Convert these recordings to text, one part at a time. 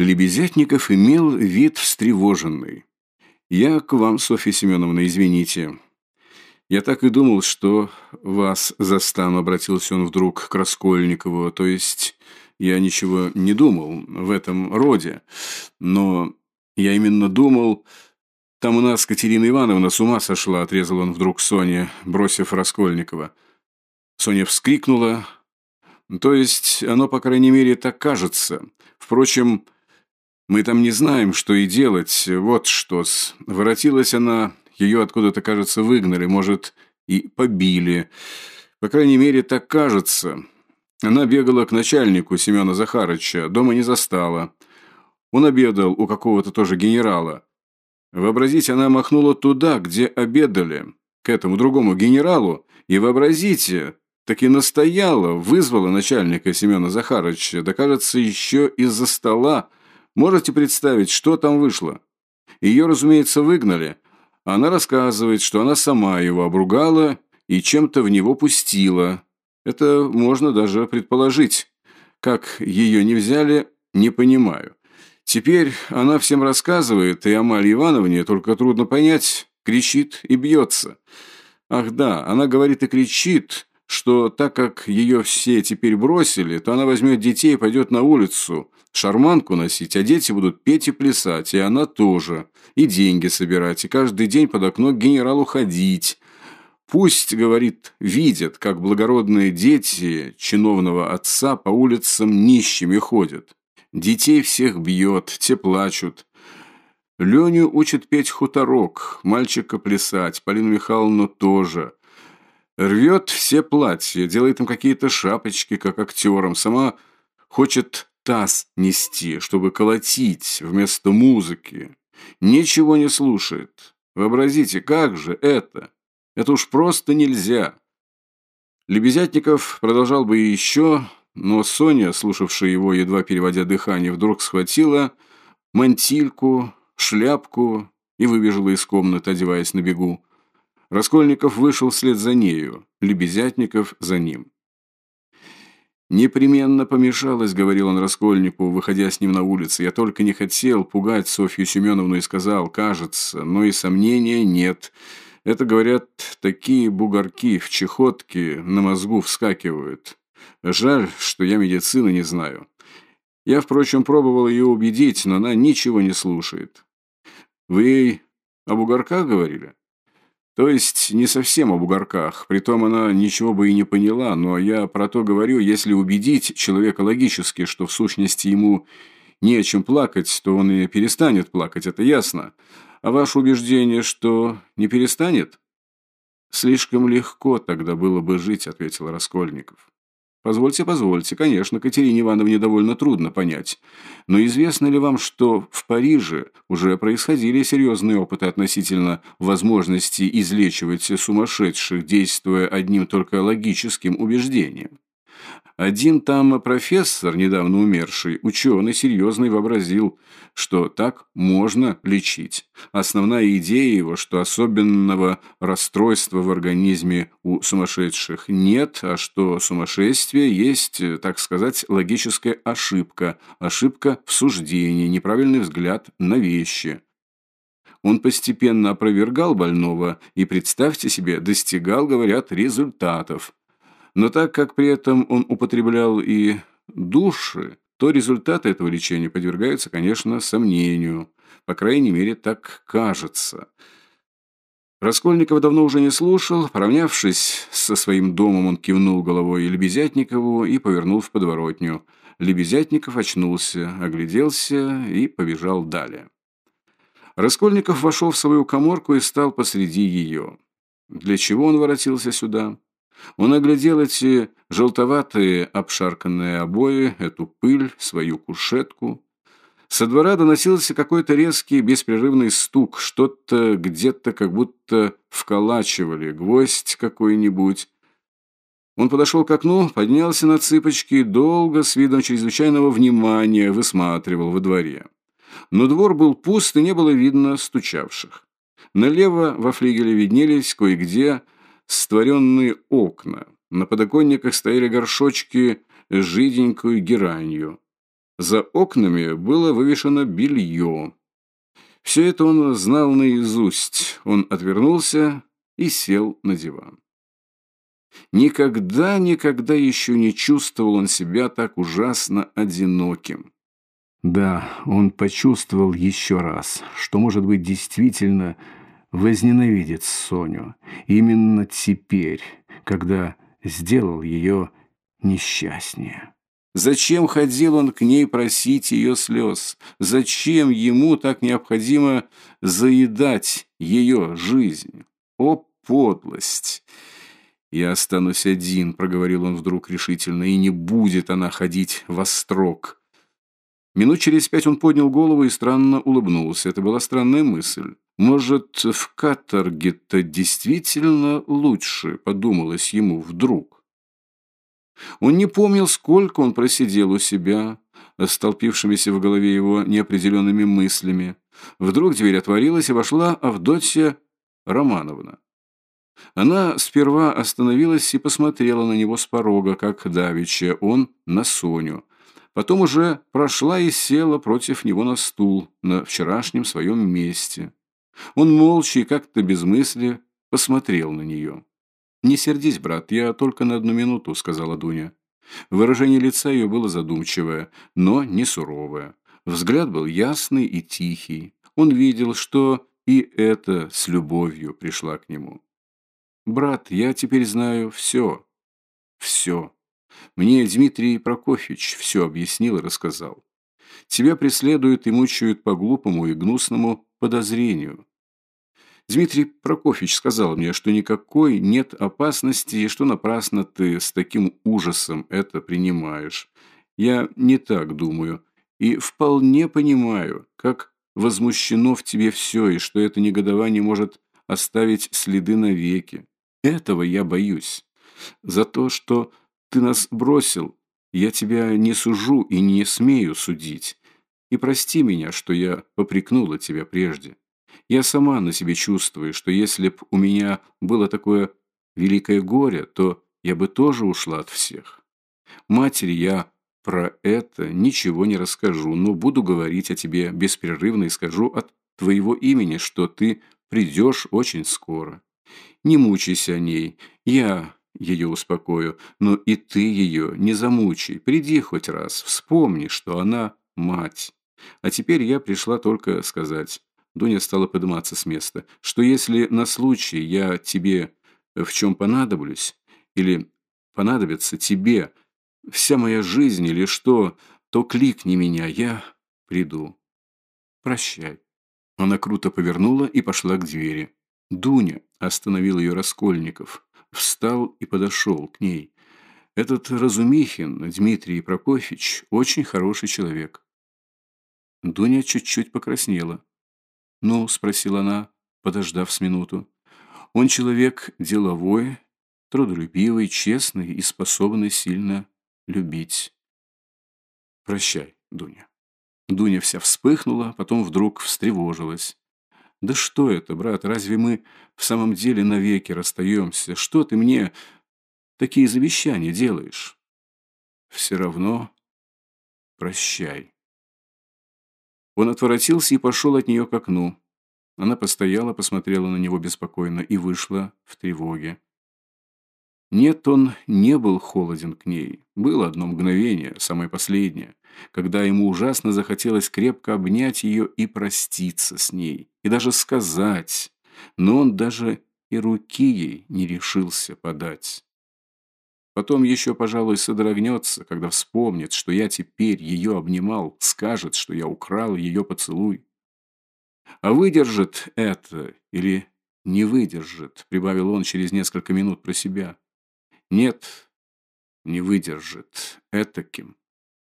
Лебезятников имел вид встревоженный. «Я к вам, Софья Семеновна, извините. Я так и думал, что вас застану», — обратился он вдруг к Раскольникову. «То есть я ничего не думал в этом роде. Но я именно думал...» «Там у нас Катерина Ивановна с ума сошла», — отрезал он вдруг Соне, бросив Раскольникова. Соня вскрикнула. «То есть оно, по крайней мере, так кажется. Впрочем, мы там не знаем, что и делать. Вот что-с. Воротилась она, ее откуда-то, кажется, выгнали, может, и побили. По крайней мере, так кажется. Она бегала к начальнику Семена Захарыча, дома не застала. Он обедал у какого-то тоже генерала. Вообразите, она махнула туда, где обедали, к этому другому генералу, и вообразите, так и настояла, вызвала начальника Семена Захарыча, да, кажется, еще из-за стола, Можете представить, что там вышло? Ее, разумеется, выгнали. Она рассказывает, что она сама его обругала и чем-то в него пустила. Это можно даже предположить. Как ее не взяли, не понимаю. Теперь она всем рассказывает, и Амале Ивановне только трудно понять, кричит и бьется. Ах да, она говорит и кричит, что так как ее все теперь бросили, то она возьмет детей и пойдет на улицу, шарманку носить, а дети будут петь и плясать, и она тоже, и деньги собирать, и каждый день под окно к генералу ходить. Пусть, говорит, видят, как благородные дети чиновного отца по улицам нищими ходят. Детей всех бьет, те плачут. Леню учит петь хуторок, мальчика плясать, Полину Михайловну тоже. Рвет все платья, делает им какие-то шапочки, как актерам. Сама хочет таз нести, чтобы колотить вместо музыки. Ничего не слушает. Вообразите, как же это? Это уж просто нельзя. Лебезятников продолжал бы еще, но Соня, слушавшая его, едва переводя дыхание, вдруг схватила мантильку, шляпку и выбежала из комнаты, одеваясь на бегу. Раскольников вышел вслед за нею, Лебезятников за ним. «Непременно помешалось», — говорил он Раскольнику, выходя с ним на улицу. «Я только не хотел пугать Софью Семеновну и сказал, кажется, но и сомнения нет. Это, говорят, такие бугорки в чехотке на мозгу вскакивают. Жаль, что я медицины не знаю. Я, впрочем, пробовал ее убедить, но она ничего не слушает. Вы ей о бугорках говорили?» То есть не совсем об угорках, притом она ничего бы и не поняла, но я про то говорю, если убедить человека логически, что в сущности ему не о чем плакать, то он и перестанет плакать, это ясно. А ваше убеждение, что не перестанет? Слишком легко тогда было бы жить, ответил Раскольников. Позвольте, позвольте, конечно, Катерине Ивановне довольно трудно понять. Но известно ли вам, что в Париже уже происходили серьезные опыты относительно возможности излечивать сумасшедших, действуя одним только логическим убеждением? Один там профессор, недавно умерший, ученый, серьезный, вообразил, что так можно лечить. Основная идея его, что особенного расстройства в организме у сумасшедших нет, а что сумасшествие есть, так сказать, логическая ошибка, ошибка в суждении, неправильный взгляд на вещи. Он постепенно опровергал больного и, представьте себе, достигал, говорят, результатов. Но так как при этом он употреблял и души, то результаты этого лечения подвергаются, конечно, сомнению. По крайней мере, так кажется. Раскольников давно уже не слушал. Поравнявшись со своим домом, он кивнул головой Лебезятникову и повернул в подворотню. Лебезятников очнулся, огляделся и побежал далее. Раскольников вошел в свою коморку и стал посреди ее. Для чего он воротился сюда? Он оглядел эти желтоватые обшарканные обои, эту пыль, свою кушетку. Со двора доносился какой-то резкий беспрерывный стук, что-то где-то как будто вколачивали, гвоздь какой-нибудь. Он подошел к окну, поднялся на цыпочки и долго, с видом чрезвычайного внимания, высматривал во дворе. Но двор был пуст и не было видно стучавших. Налево во флигеле виднелись кое-где створенные окна. На подоконниках стояли горшочки с жиденькой геранью. За окнами было вывешено белье. Все это он знал наизусть. Он отвернулся и сел на диван. Никогда, никогда еще не чувствовал он себя так ужасно одиноким. Да, он почувствовал еще раз, что, может быть, действительно возненавидит Соню. Именно теперь, когда сделал ее несчастнее. Зачем ходил он к ней просить ее слез? Зачем ему так необходимо заедать ее жизнь? О, подлость! «Я останусь один», — проговорил он вдруг решительно, «и не будет она ходить во строк». Минут через пять он поднял голову и странно улыбнулся. Это была странная мысль. «Может, в каторге-то действительно лучше?» — подумалось ему вдруг. Он не помнил, сколько он просидел у себя, столпившимися в голове его неопределенными мыслями. Вдруг дверь отворилась, и вошла Авдотья Романовна. Она сперва остановилась и посмотрела на него с порога, как давеча, он на Соню. Потом уже прошла и села против него на стул, на вчерашнем своем месте. Он молча и как-то без мысли посмотрел на нее. «Не сердись, брат, я только на одну минуту», — сказала Дуня. Выражение лица ее было задумчивое, но не суровое. Взгляд был ясный и тихий. Он видел, что и это с любовью пришла к нему. «Брат, я теперь знаю все. Все. Мне Дмитрий Прокофьевич все объяснил и рассказал. Тебя преследуют и мучают по глупому и гнусному подозрению. Дмитрий Прокофьевич сказал мне, что никакой нет опасности и что напрасно ты с таким ужасом это принимаешь. Я не так думаю и вполне понимаю, как возмущено в тебе все и что это негодование может оставить следы навеки. Этого я боюсь. За то, что ты нас бросил, я тебя не сужу и не смею судить. И прости меня, что я попрекнула тебя прежде. Я сама на себе чувствую, что если б у меня было такое великое горе, то я бы тоже ушла от всех. Матери я про это ничего не расскажу, но буду говорить о тебе беспрерывно и скажу от твоего имени, что ты придешь очень скоро. Не мучайся о ней, я ее успокою, но и ты ее не замучай. Приди хоть раз, вспомни, что она мать. А теперь я пришла только сказать. Дуня стала подниматься с места, что если на случай я тебе в чем понадоблюсь, или понадобится тебе вся моя жизнь или что, то кликни меня, я приду. Прощай. Она круто повернула и пошла к двери. Дуня остановил ее Раскольников, встал и подошел к ней. Этот Разумихин, Дмитрий Прокофьевич, очень хороший человек. Дуня чуть-чуть покраснела. «Ну?» – спросила она, подождав с минуту. «Он человек деловой, трудолюбивый, честный и способный сильно любить. Прощай, Дуня». Дуня вся вспыхнула, потом вдруг встревожилась. «Да что это, брат, разве мы в самом деле навеки расстаемся? Что ты мне такие завещания делаешь?» «Все равно прощай». Он отворотился и пошел от нее к окну. Она постояла, посмотрела на него беспокойно и вышла в тревоге. Нет, он не был холоден к ней. Было одно мгновение, самое последнее, когда ему ужасно захотелось крепко обнять ее и проститься с ней, и даже сказать, но он даже и руки ей не решился подать. Потом еще, пожалуй, содрогнется, когда вспомнит, что я теперь ее обнимал, скажет, что я украл ее поцелуй. А выдержит это или не выдержит, прибавил он через несколько минут про себя. Нет, не выдержит. Этаким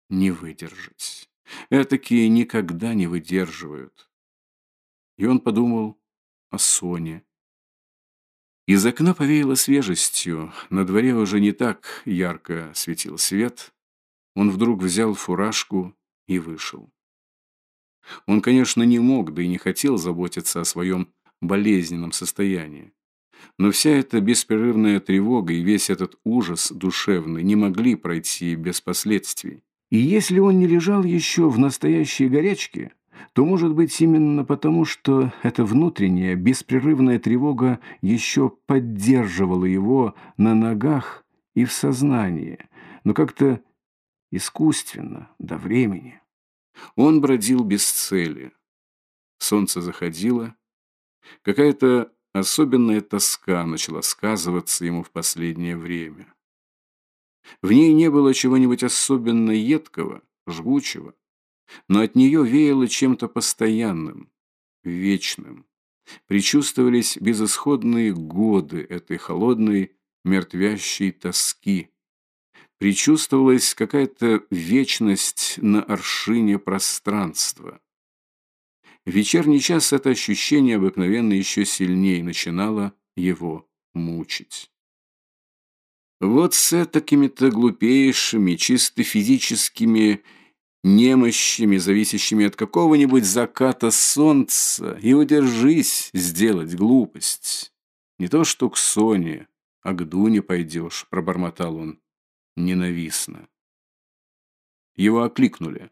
не выдержать. Этакие никогда не выдерживают. И он подумал о Соне. Из окна повеяло свежестью, на дворе уже не так ярко светил свет. Он вдруг взял фуражку и вышел. Он, конечно, не мог, да и не хотел заботиться о своем болезненном состоянии. Но вся эта беспрерывная тревога и весь этот ужас душевный не могли пройти без последствий. И если он не лежал еще в настоящей горячке, то, может быть, именно потому, что эта внутренняя беспрерывная тревога еще поддерживала его на ногах и в сознании, но как-то искусственно, до времени. Он бродил без цели. Солнце заходило. Какая-то особенная тоска начала сказываться ему в последнее время. В ней не было чего-нибудь особенно едкого, жгучего, но от нее веяло чем-то постоянным, вечным. Причувствовались безысходные годы этой холодной, мертвящей тоски. Причувствовалась какая-то вечность на аршине пространства. В вечерний час это ощущение обыкновенно еще сильнее начинало его мучить. Вот с такими-то глупейшими, чисто физическими немощами, зависящими от какого-нибудь заката солнца, и удержись сделать глупость. Не то что к Соне, а к Дуне пойдешь, пробормотал он ненавистно. Его окликнули.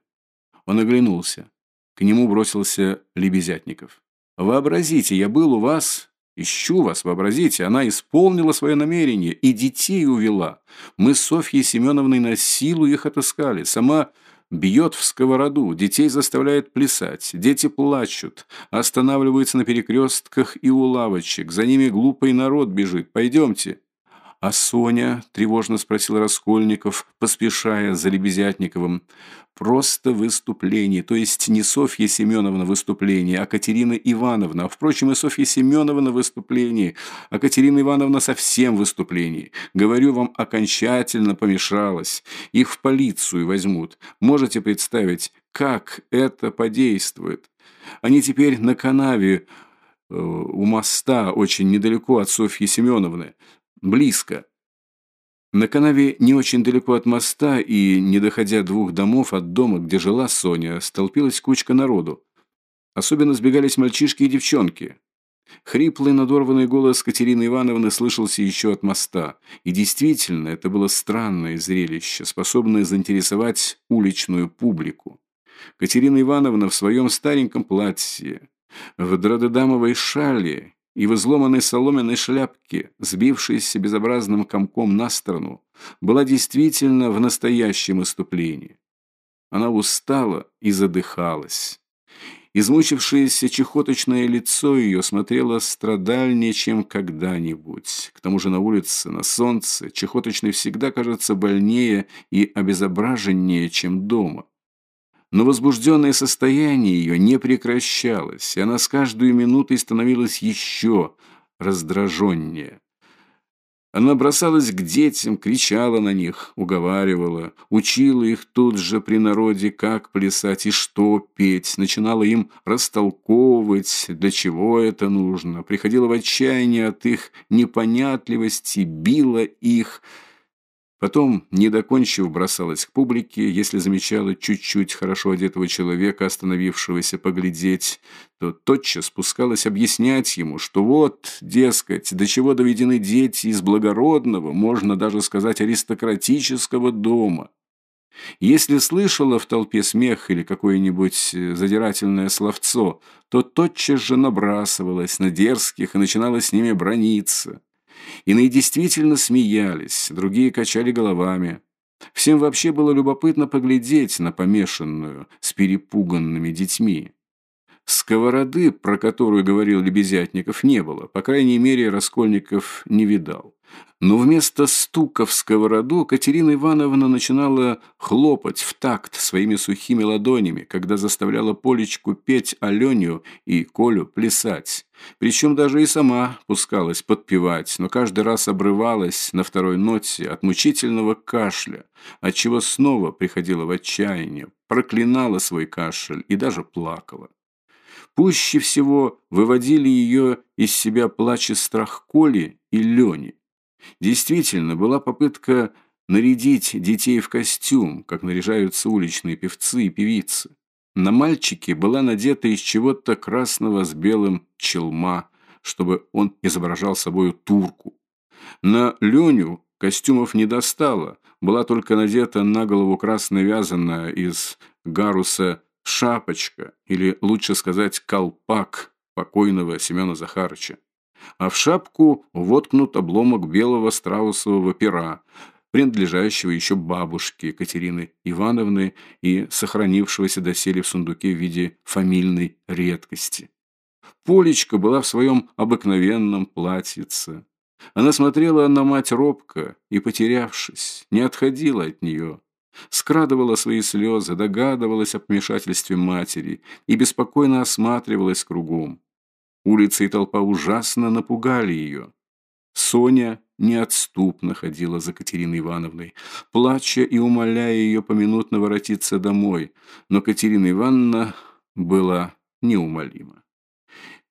Он оглянулся. К нему бросился Лебезятников. «Вообразите, я был у вас Ищу вас, вообразите, она исполнила свое намерение и детей увела. Мы с Софьей Семеновной на силу их отыскали. Сама бьет в сковороду, детей заставляет плясать, дети плачут, останавливаются на перекрестках и у лавочек. За ними глупый народ бежит. Пойдемте. «А Соня?» – тревожно спросил Раскольников, поспешая за Лебезятниковым. «Просто выступление, то есть не Софья Семеновна выступление, а Катерина Ивановна. Впрочем, и Софья Семеновна выступление, а Катерина Ивановна совсем выступление. Говорю вам, окончательно помешалась. Их в полицию возьмут. Можете представить, как это подействует? Они теперь на канаве э, у моста, очень недалеко от Софьи Семеновны. Близко. На канаве не очень далеко от моста и, не доходя двух домов от дома, где жила Соня, столпилась кучка народу. Особенно сбегались мальчишки и девчонки. Хриплый надорванный голос Катерины Ивановны слышался еще от моста. И действительно, это было странное зрелище, способное заинтересовать уличную публику. Катерина Ивановна в своем стареньком платье, в дродедамовой шале и в изломанной соломенной шляпке, сбившейся безобразным комком на сторону, была действительно в настоящем иступлении. Она устала и задыхалась. Измучившееся чехоточное лицо ее смотрело страдальнее, чем когда-нибудь. К тому же на улице, на солнце, чехоточный всегда кажется больнее и обезображеннее, чем дома. Но возбужденное состояние ее не прекращалось, и она с каждой минутой становилась еще раздраженнее. Она бросалась к детям, кричала на них, уговаривала, учила их тут же при народе, как плясать и что петь, начинала им растолковывать, для чего это нужно, приходила в отчаяние от их непонятливости, била их – Потом, не докончив, бросалась к публике, если замечала чуть-чуть хорошо одетого человека, остановившегося поглядеть, то тотчас спускалась объяснять ему, что вот, дескать, до чего доведены дети из благородного, можно даже сказать аристократического дома. Если слышала в толпе смех или какое-нибудь э, задирательное словцо, то тотчас же набрасывалась на дерзких и начинала с ними брониться. Иные действительно смеялись, другие качали головами. Всем вообще было любопытно поглядеть на помешанную с перепуганными детьми. Сковороды, про которую говорил Лебезятников, не было, по крайней мере, Раскольников не видал. Но вместо стука в сковороду Катерина Ивановна начинала хлопать в такт своими сухими ладонями, когда заставляла Полечку петь Аленю и Колю плясать. Причем даже и сама пускалась подпевать, но каждый раз обрывалась на второй ноте от мучительного кашля, отчего снова приходила в отчаяние, проклинала свой кашель и даже плакала. Пуще всего выводили ее из себя плач и страх Коли и Лени. Действительно, была попытка нарядить детей в костюм, как наряжаются уличные певцы и певицы. На мальчике была надета из чего-то красного с белым челма, чтобы он изображал собою турку. На Леню Костюмов не достало, была только надета на голову красная вязаная из гаруса шапочка, или лучше сказать колпак покойного Семена Захарыча. А в шапку воткнут обломок белого страусового пера, принадлежащего еще бабушке Екатерины Ивановны и сохранившегося доселе в сундуке в виде фамильной редкости. Полечка была в своем обыкновенном платьице. Она смотрела на мать робко и, потерявшись, не отходила от нее. Скрадывала свои слезы, догадывалась о помешательстве матери и беспокойно осматривалась кругом. Улица и толпа ужасно напугали ее. Соня неотступно ходила за Катериной Ивановной, плача и умоляя ее поминутно воротиться домой, но Катерина Ивановна была неумолима.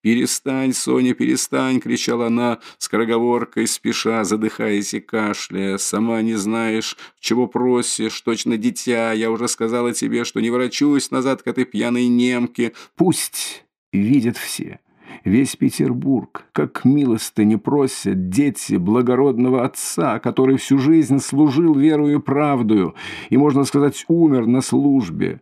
«Перестань, Соня, перестань!» – кричала она скороговоркой, спеша, задыхаясь и кашляя. «Сама не знаешь, чего просишь, точно дитя. Я уже сказала тебе, что не ворочусь назад к этой пьяной немке. Пусть видят все». Весь Петербург, как милостыни просят дети благородного отца, который всю жизнь служил верою и правдою и, можно сказать, умер на службе.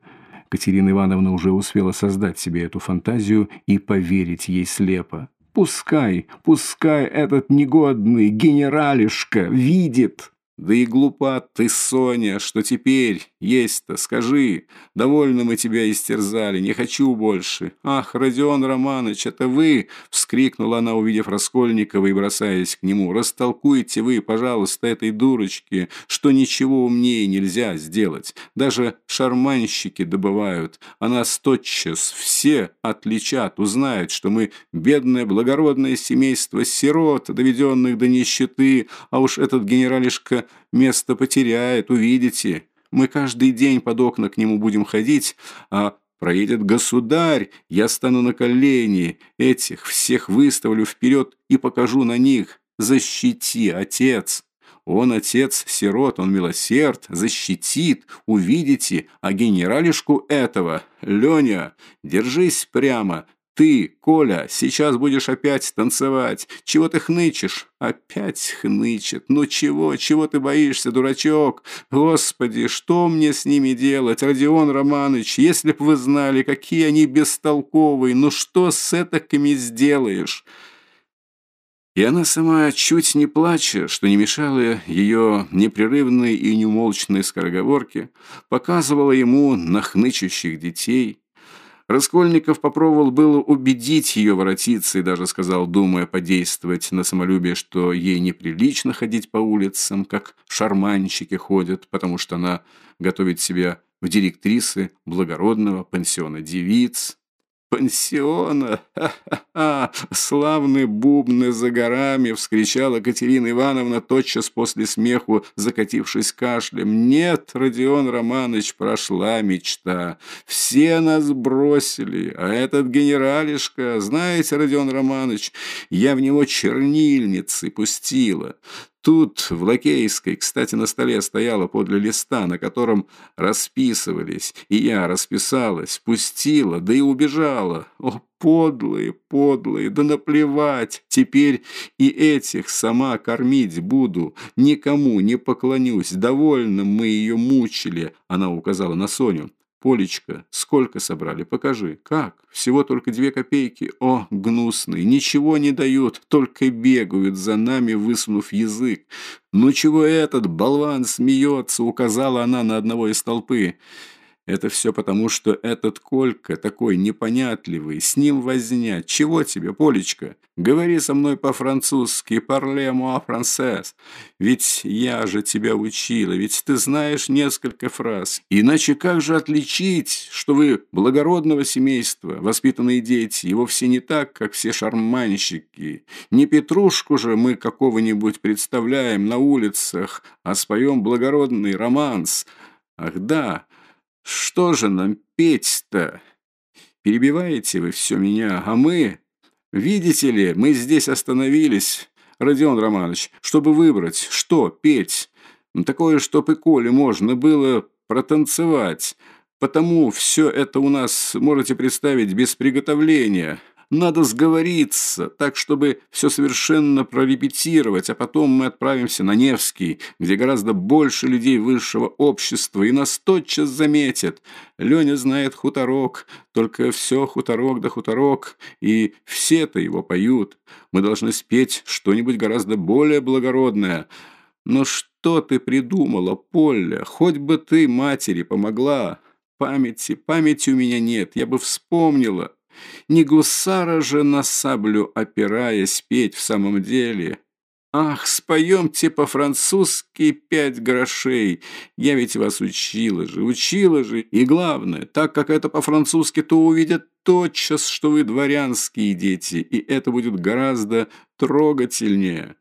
Катерина Ивановна уже успела создать себе эту фантазию и поверить ей слепо. Пускай, пускай этот негодный генералишка видит. Да и глупа ты, Соня, что теперь есть-то, скажи. Довольно мы тебя истерзали, не хочу больше. Ах, Родион Романович, это вы!» Вскрикнула она, увидев Раскольникова и бросаясь к нему. «Растолкуйте вы, пожалуйста, этой дурочке, что ничего умнее нельзя сделать. Даже шарманщики добывают, а нас тотчас все отличат, узнают, что мы бедное благородное семейство сирот, доведенных до нищеты, а уж этот генералишка место потеряет, увидите. Мы каждый день под окна к нему будем ходить, а проедет государь, я стану на колени, этих всех выставлю вперед и покажу на них. Защити, отец!» Он отец сирот, он милосерд, защитит, увидите, а генералишку этого, Леня, держись прямо, ты, Коля, сейчас будешь опять танцевать. Чего ты хнычешь? Опять хнычет. Ну чего, чего ты боишься, дурачок? Господи, что мне с ними делать, Родион Романович? Если б вы знали, какие они бестолковые, ну что с этакими сделаешь?» И она сама, чуть не плача, что не мешало ее непрерывной и неумолчной скороговорке, показывала ему нахнычущих детей, Раскольников попробовал было убедить ее воротиться и даже сказал, думая подействовать на самолюбие, что ей неприлично ходить по улицам, как шарманщики ходят, потому что она готовит себя в директрисы благородного пансиона девиц, пансиона! Ха-ха-ха! Славные бубны за горами!» — вскричала Катерина Ивановна тотчас после смеху, закатившись кашлем. «Нет, Родион Романович, прошла мечта. Все нас бросили, а этот генералишка, знаете, Родион Романович, я в него чернильницы пустила. Тут, в Лакейской, кстати, на столе стояла подле листа, на котором расписывались, и я расписалась, пустила, да и убежала. О, подлые, подлые, да наплевать, теперь и этих сама кормить буду, никому не поклонюсь, довольно мы ее мучили, она указала на Соню. Полечка, сколько собрали? Покажи. Как? Всего только две копейки. О, гнусные, ничего не дают, только бегают за нами, высунув язык. Ну чего этот болван смеется, указала она на одного из толпы. Это все потому, что этот Колька такой непонятливый, с ним возня. Чего тебе, Полечка? Говори со мной по-французски, парле moi français. Ведь я же тебя учила, ведь ты знаешь несколько фраз. Иначе как же отличить, что вы благородного семейства, воспитанные дети, и вовсе не так, как все шарманщики? Не Петрушку же мы какого-нибудь представляем на улицах, а споем благородный романс. Ах да, что же нам петь-то? Перебиваете вы все меня, а мы... Видите ли, мы здесь остановились, Родион Романович, чтобы выбрать, что петь. Такое, чтоб и Коле можно было протанцевать. Потому все это у нас, можете представить, без приготовления. Надо сговориться, так, чтобы все совершенно прорепетировать, а потом мы отправимся на Невский, где гораздо больше людей высшего общества, и нас тотчас заметят. Леня знает хуторок, только все хуторок да хуторок, и все-то его поют. Мы должны спеть что-нибудь гораздо более благородное. Но что ты придумала, Поля? Хоть бы ты матери помогла. Памяти, памяти у меня нет, я бы вспомнила. Не гусара же на саблю опираясь петь в самом деле. Ах, споемте по-французски пять грошей. Я ведь вас учила же, учила же. И главное, так как это по-французски, то увидят тотчас, что вы дворянские дети, и это будет гораздо трогательнее.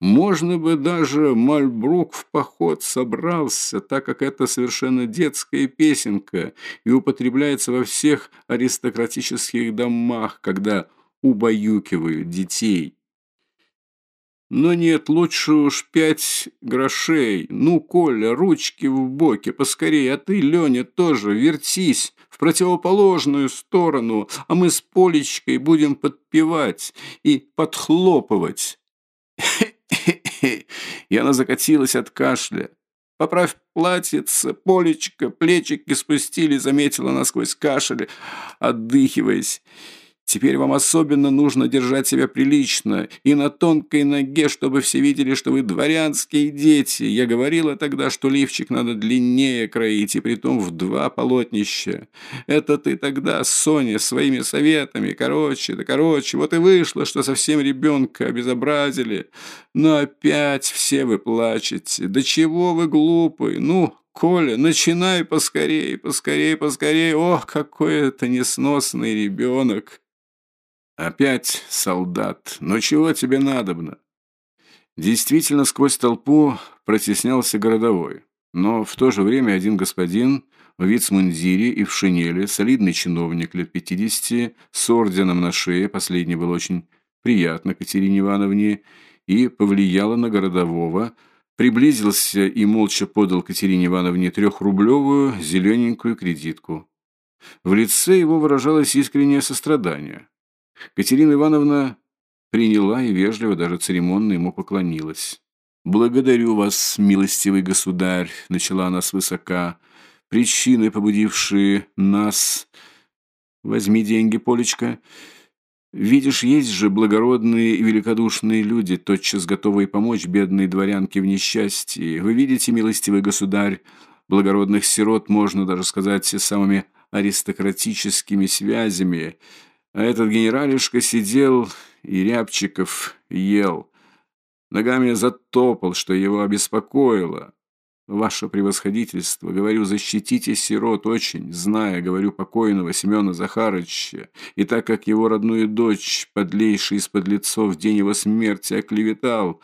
Можно бы даже Мальбрук в поход собрался, так как это совершенно детская песенка и употребляется во всех аристократических домах, когда убаюкивают детей. Но нет, лучше уж пять грошей. Ну, Коля, ручки в боки, поскорее, а ты, Леня, тоже вертись в противоположную сторону, а мы с Полечкой будем подпевать и подхлопывать. И она закатилась от кашля. Поправь платьице, полечко, плечики спустили, заметила насквозь кашель, отдыхиваясь. Теперь вам особенно нужно держать себя прилично и на тонкой ноге, чтобы все видели, что вы дворянские дети. Я говорила тогда, что лифчик надо длиннее кроить, и притом в два полотнища. Это ты тогда, Соня, своими советами, короче, да короче, вот и вышло, что совсем ребенка обезобразили. Но опять все вы плачете. Да чего вы глупый? Ну, Коля, начинай поскорее, поскорее, поскорее. Ох, какой это несносный ребенок. Опять солдат. Но чего тебе надобно? Действительно, сквозь толпу протеснялся городовой. Но в то же время один господин в вицмундире и в шинели, солидный чиновник лет 50, с орденом на шее, последний был очень приятно Катерине Ивановне, и повлияло на городового, приблизился и молча подал Катерине Ивановне трехрублевую зелененькую кредитку. В лице его выражалось искреннее сострадание. Катерина Ивановна приняла и вежливо, даже церемонно ему поклонилась. «Благодарю вас, милостивый государь», — начала она свысока, — «причины, побудившие нас...» «Возьми деньги, Полечка». Видишь, есть же благородные и великодушные люди, тотчас готовые помочь бедной дворянке в несчастье. Вы видите, милостивый государь, благородных сирот, можно даже сказать, самыми аристократическими связями. А этот генералишка сидел и рябчиков ел. Ногами затопал, что его обеспокоило. Ваше превосходительство, говорю, защитите сирот очень, зная, говорю, покойного Семена Захарыча, и так как его родную дочь, подлейший из-под лицов в день его смерти, оклеветал.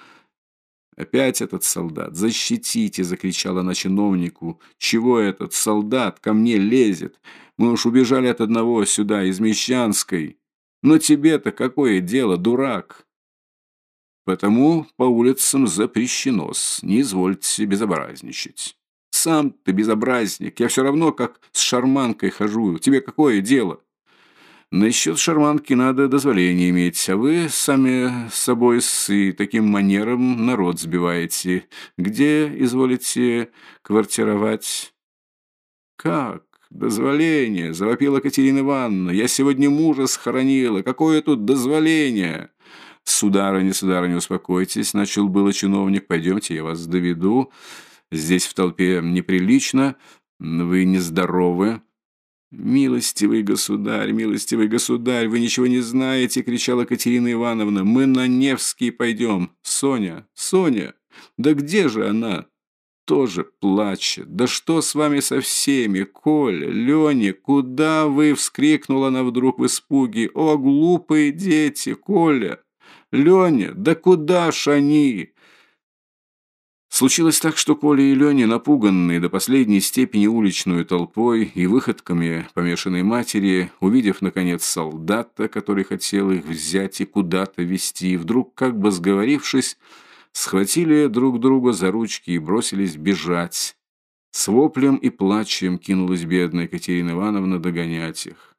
Опять этот солдат, защитите, закричала она чиновнику. Чего этот солдат ко мне лезет? Мы уж убежали от одного сюда, из Мещанской. Но тебе-то какое дело, дурак? Потому по улицам запрещено-с, не извольте безобразничать. Сам ты безобразник, я все равно как с шарманкой хожу, тебе какое дело? Насчет шарманки надо дозволение иметь, а вы сами с собой с таким манером народ сбиваете. Где изволите квартировать? Как? «Дозволение!» – завопила Катерина Ивановна. «Я сегодня мужа схоронила. Какое тут дозволение?» «Сударыня, сударыня, успокойтесь», – начал было чиновник. «Пойдемте, я вас доведу. Здесь в толпе неприлично. Вы нездоровы». «Милостивый государь, милостивый государь, вы ничего не знаете!» – кричала Катерина Ивановна. «Мы на Невский пойдем. Соня, Соня! Да где же она?» тоже плачет. Да что с вами со всеми, Коля, Леня, куда вы?» Вскрикнула она вдруг в испуге. «О, глупые дети, Коля! Леня, да куда ж они?» Случилось так, что Коля и Леня, напуганные до последней степени уличную толпой и выходками помешанной матери, увидев, наконец, солдата, который хотел их взять и куда-то вести, вдруг, как бы сговорившись, схватили друг друга за ручки и бросились бежать. С воплем и плачем кинулась бедная Екатерина Ивановна догонять их.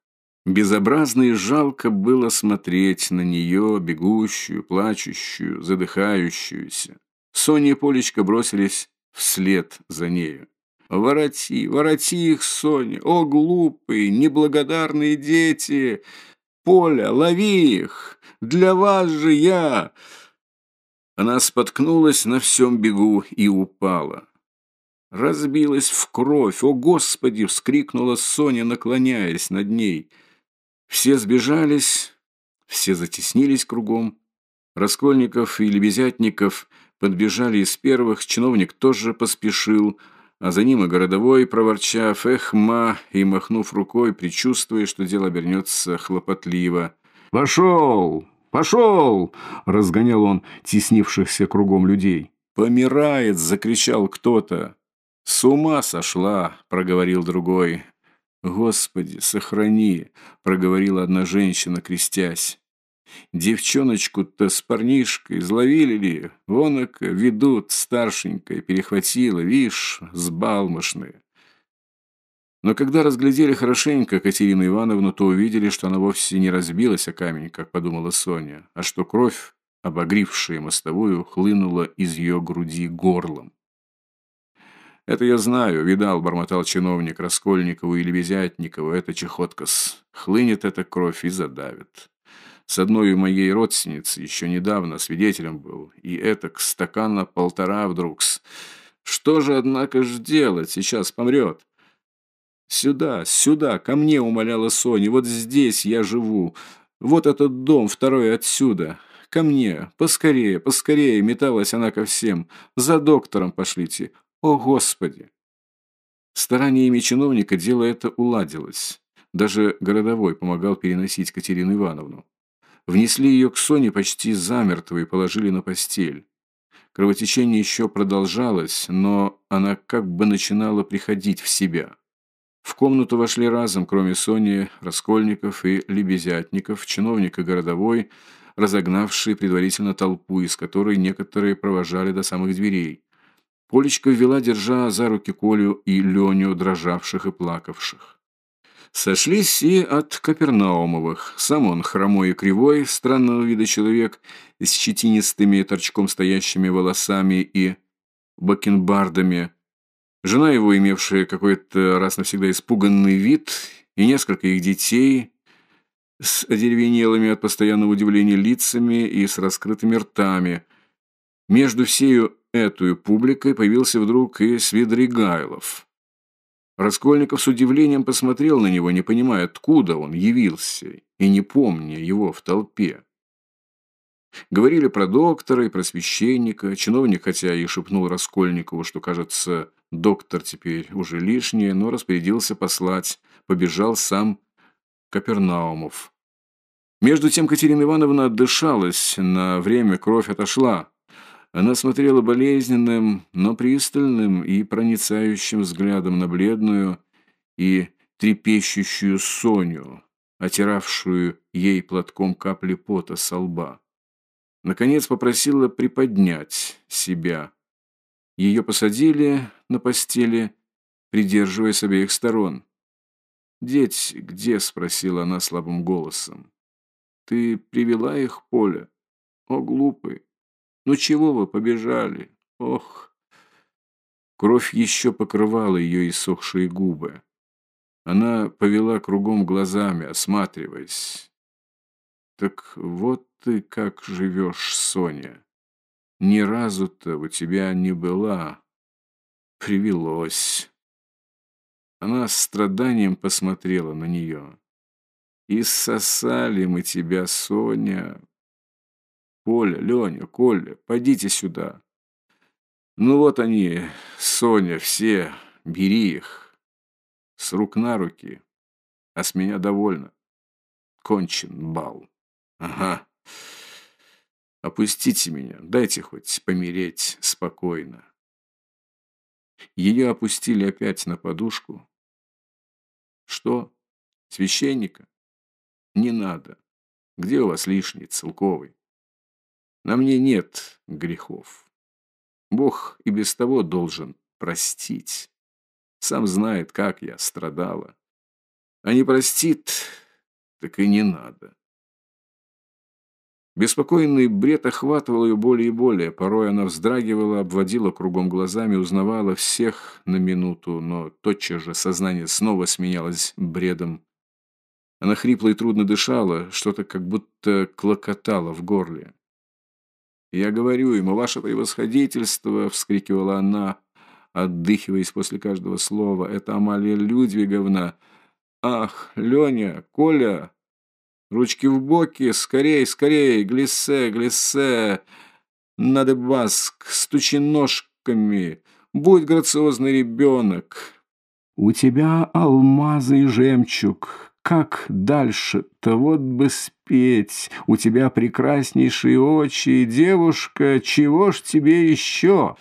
Безобразно и жалко было смотреть на нее, бегущую, плачущую, задыхающуюся. Соня и Полечка бросились вслед за нею. «Вороти, вороти их, Соня! О, глупые, неблагодарные дети! Поля, лови их! Для вас же я!» Она споткнулась на всем бегу и упала. Разбилась в кровь. «О, Господи!» — вскрикнула Соня, наклоняясь над ней. Все сбежались, все затеснились кругом. Раскольников и Лебезятников подбежали из первых, чиновник тоже поспешил, а за ним и городовой, проворчав «Эх, ма!» и махнув рукой, предчувствуя, что дело обернется хлопотливо. «Пошел! «Пошел!» – разгонял он теснившихся кругом людей. «Помирает!» – закричал кто-то. «С ума сошла!» – проговорил другой. «Господи, сохрани!» – проговорила одна женщина, крестясь. Девчоночку-то с парнишкой изловили ли? Вонока ведут, старшенькая, перехватила, вишь, сбалмошная. Но когда разглядели хорошенько Катерину Ивановну, то увидели, что она вовсе не разбилась о камень, как подумала Соня, а что кровь, обогрившая мостовую, хлынула из ее груди горлом. «Это я знаю, видал», — бормотал чиновник Раскольникову или Безятникову, «это чехотка-с. Хлынет эта кровь и задавит. С одной моей родственницы еще недавно свидетелем был, и это к стакана полтора вдруг-с. Что же, однако ж делать, сейчас помрет». «Сюда, сюда, ко мне!» – умоляла Соня. «Вот здесь я живу. Вот этот дом, второй отсюда. Ко мне! Поскорее, поскорее!» – металась она ко всем. «За доктором пошлите! О, Господи!» Стараниями чиновника дело это уладилось. Даже городовой помогал переносить Катерину Ивановну. Внесли ее к Соне почти замертво и положили на постель. Кровотечение еще продолжалось, но она как бы начинала приходить в себя. В комнату вошли разом, кроме Сони, Раскольников и Лебезятников, чиновник и городовой, разогнавшие предварительно толпу, из которой некоторые провожали до самых дверей. Полечка ввела, держа за руки Колю и Леню, дрожавших и плакавших. Сошлись и от Капернаумовых. Сам он хромой и кривой, странного вида человек, с щетинистыми торчком стоящими волосами и бакенбардами, Жена его, имевшая какой-то раз навсегда испуганный вид, и несколько их детей с одеревенелыми от постоянного удивления лицами и с раскрытыми ртами. Между всею этой публикой появился вдруг и Свидригайлов. Раскольников с удивлением посмотрел на него, не понимая, откуда он явился, и не помня его в толпе. Говорили про доктора и про священника. Чиновник, хотя и шепнул Раскольникову, что, кажется, доктор теперь уже лишнее, но распорядился послать. Побежал сам Капернаумов. Между тем Катерина Ивановна отдышалась, на время кровь отошла. Она смотрела болезненным, но пристальным и проницающим взглядом на бледную и трепещущую Соню, отиравшую ей платком капли пота со лба. Наконец попросила приподнять себя. Ее посадили на постели, придерживая с обеих сторон. «Дети где?» — спросила она слабым голосом. «Ты привела их, Поля? О, глупый! Ну чего вы побежали? Ох!» Кровь еще покрывала ее иссохшие губы. Она повела кругом глазами, осматриваясь. «Так вот ты как живешь, Соня. Ни разу-то у тебя не была. Привелось. Она с страданием посмотрела на нее. И сосали мы тебя, Соня. Коля, Леня, Коля, пойдите сюда. Ну вот они, Соня, все, бери их. С рук на руки. А с меня довольно. Кончен бал. Ага. Опустите меня, дайте хоть помереть спокойно. Ее опустили опять на подушку. Что? Священника? Не надо. Где у вас лишний целковый? На мне нет грехов. Бог и без того должен простить. Сам знает, как я страдала. А не простит, так и не надо. Беспокойный бред охватывал ее более и более. Порой она вздрагивала, обводила кругом глазами, узнавала всех на минуту, но тотчас же сознание снова сменялось бредом. Она хрипло и трудно дышала, что-то как будто клокотало в горле. «Я говорю ему, ваше превосходительство!» — вскрикивала она, отдыхиваясь после каждого слова. «Это Амалия Людвиговна! Ах, Леня, Коля!» Ручки в боки, скорей, скорей, глиссе, глиссе. Надо баск, стучи ножками. Будь грациозный ребенок. У тебя алмазы и жемчуг. Как дальше-то? Вот бы спеть. У тебя прекраснейшие очи, девушка. Чего ж тебе еще?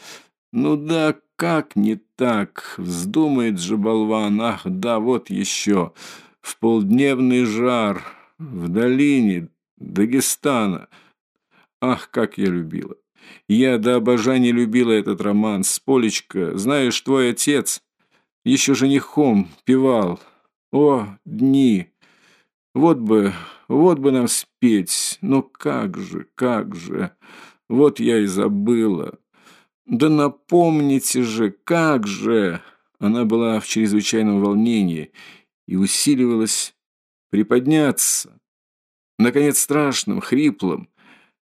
Ну да, как не так? Вздумает же болван. Ах, да, вот еще. В полдневный жар в долине Дагестана. Ах, как я любила! Я до обожания любила этот роман. Полечка, знаешь, твой отец еще женихом певал. О, дни! Вот бы, вот бы нам спеть. Но как же, как же! Вот я и забыла. Да напомните же, как же! Она была в чрезвычайном волнении и усиливалась приподняться. Наконец, страшным, хриплым,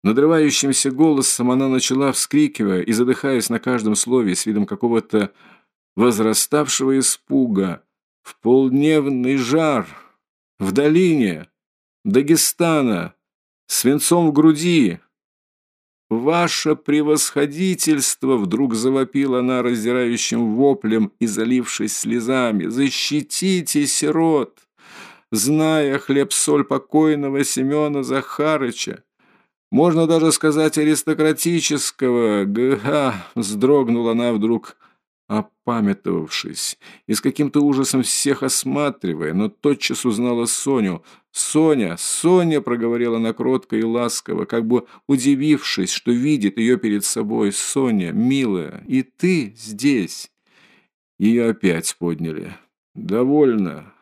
надрывающимся голосом она начала, вскрикивая и задыхаясь на каждом слове с видом какого-то возраставшего испуга. В полдневный жар, в долине, Дагестана, свинцом в груди. «Ваше превосходительство!» — вдруг завопила она раздирающим воплем и залившись слезами. «Защитите сирот!» зная хлеб-соль покойного Семена Захарыча. Можно даже сказать аристократического. Га, вздрогнула она вдруг, опамятовавшись, и с каким-то ужасом всех осматривая, но тотчас узнала Соню. «Соня! Соня!» — проговорила она кротко и ласково, как бы удивившись, что видит ее перед собой. «Соня, милая, и ты здесь!» Ее опять подняли. «Довольно.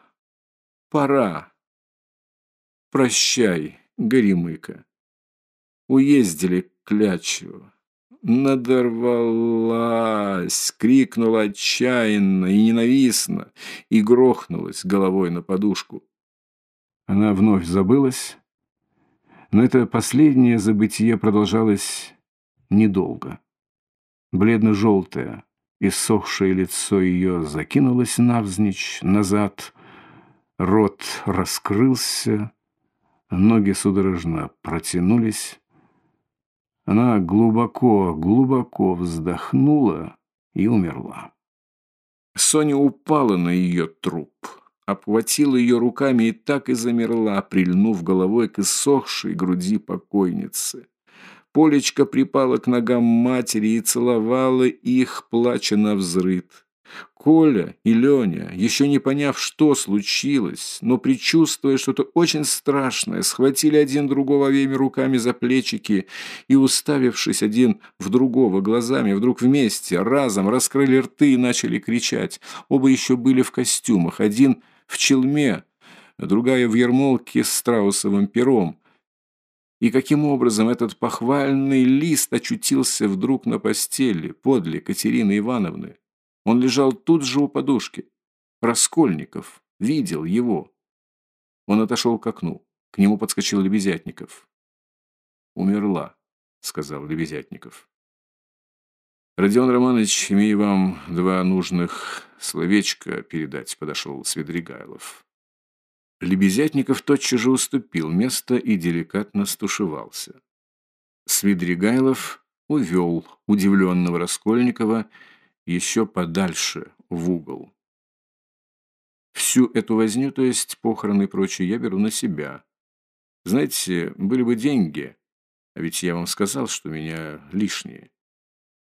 Пора. Прощай, Горемыка. Уездили клячу. Надорвалась, крикнула отчаянно и ненавистно и грохнулась головой на подушку. Она вновь забылась, но это последнее забытие продолжалось недолго. Бледно-желтое, иссохшее лицо ее закинулось навзничь, назад, Рот раскрылся, ноги судорожно протянулись. Она глубоко, глубоко вздохнула и умерла. Соня упала на ее труп, обхватила ее руками и так и замерла, прильнув головой к иссохшей груди покойницы. Полечка припала к ногам матери и целовала их, плача на взрыд. Коля и Леня, еще не поняв, что случилось, но предчувствуя что-то очень страшное, схватили один другого обеими руками за плечики и, уставившись один в другого глазами, вдруг вместе, разом раскрыли рты и начали кричать. Оба еще были в костюмах, один в челме, другая в ермолке с страусовым пером. И каким образом этот похвальный лист очутился вдруг на постели подле Катерины Ивановны? Он лежал тут же у подушки. Раскольников видел его. Он отошел к окну. К нему подскочил Лебезятников. «Умерла», — сказал Лебезятников. «Родион Романович, имею вам два нужных словечка передать», — подошел Свидригайлов. Лебезятников тотчас же уступил место и деликатно стушевался. Свидригайлов увел удивленного Раскольникова еще подальше, в угол. Всю эту возню, то есть похороны и прочее, я беру на себя. Знаете, были бы деньги, а ведь я вам сказал, что у меня лишние.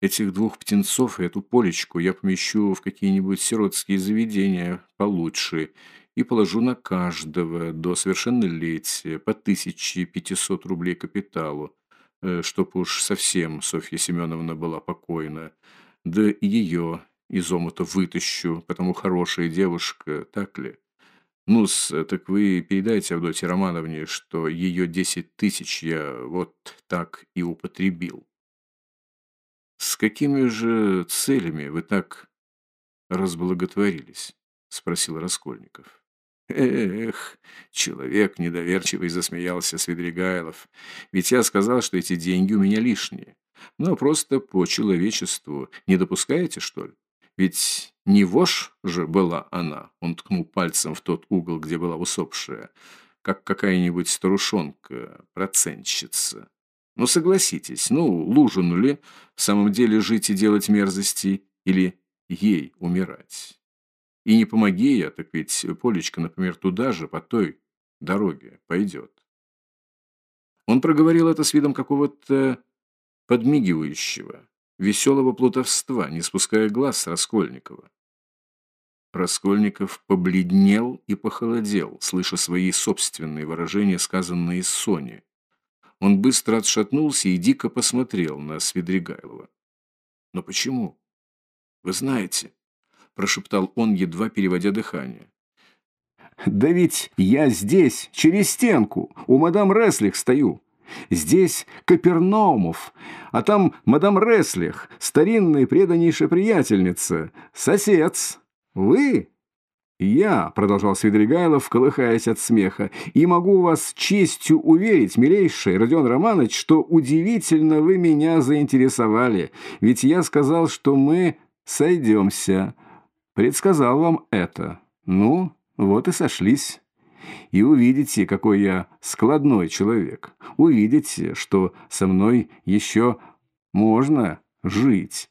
Этих двух птенцов и эту полечку я помещу в какие-нибудь сиротские заведения получше и положу на каждого до совершеннолетия по 1500 рублей капиталу, э, чтоб уж совсем Софья Семеновна была покойна. Да и ее из омута вытащу, потому хорошая девушка, так ли? Ну-с, так вы передайте Авдотье Романовне, что ее десять тысяч я вот так и употребил. С какими же целями вы так разблаготворились? Спросил Раскольников. Эх, человек недоверчивый, засмеялся Свидригайлов. Ведь я сказал, что эти деньги у меня лишние. Но просто по человечеству. Не допускаете, что ли? Ведь не вошь же была она, он ткнул пальцем в тот угол, где была усопшая, как какая-нибудь старушонка, процентщица. Ну, согласитесь, ну, Лужину ли в самом деле жить и делать мерзости, или ей умирать? И не помоги я, так ведь Полечка, например, туда же, по той дороге пойдет. Он проговорил это с видом какого-то подмигивающего, веселого плутовства, не спуская глаз с Раскольникова. Раскольников побледнел и похолодел, слыша свои собственные выражения, сказанные Соне. Он быстро отшатнулся и дико посмотрел на Свидригайлова. «Но почему? Вы знаете?» – прошептал он, едва переводя дыхание. «Да ведь я здесь, через стенку, у мадам Реслих стою. Здесь Капернаумов, а там мадам Реслих, старинная преданнейшая приятельница, сосед. Вы?» «Я», — продолжал Свидригайлов, колыхаясь от смеха, «и могу вас честью уверить, милейший Родион Романович, что удивительно вы меня заинтересовали, ведь я сказал, что мы сойдемся. Предсказал вам это. Ну, вот и сошлись» и увидите, какой я складной человек. Увидите, что со мной еще можно жить».